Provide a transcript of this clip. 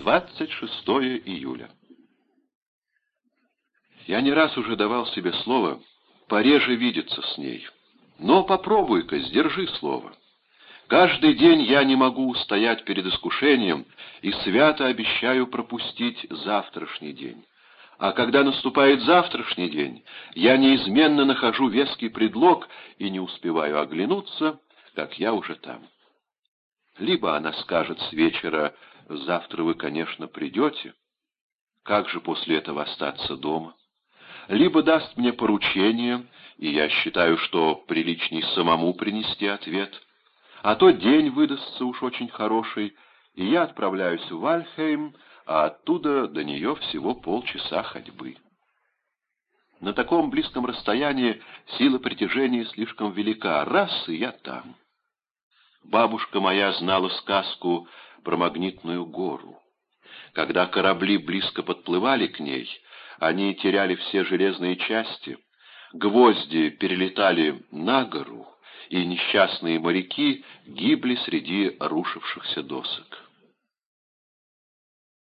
26 июля. Я не раз уже давал себе слово пореже видеться с ней. Но попробуй-ка, сдержи слово. Каждый день я не могу устоять перед искушением и свято обещаю пропустить завтрашний день. А когда наступает завтрашний день, я неизменно нахожу веский предлог и не успеваю оглянуться, как я уже там. Либо она скажет с вечера, завтра вы, конечно, придете. Как же после этого остаться дома? Либо даст мне поручение, и я считаю, что приличней самому принести ответ — а то день выдастся уж очень хороший, и я отправляюсь в Вальхейм, а оттуда до нее всего полчаса ходьбы. На таком близком расстоянии сила притяжения слишком велика. Раз, и я там. Бабушка моя знала сказку про магнитную гору. Когда корабли близко подплывали к ней, они теряли все железные части, гвозди перелетали на гору, и несчастные моряки гибли среди рушившихся досок.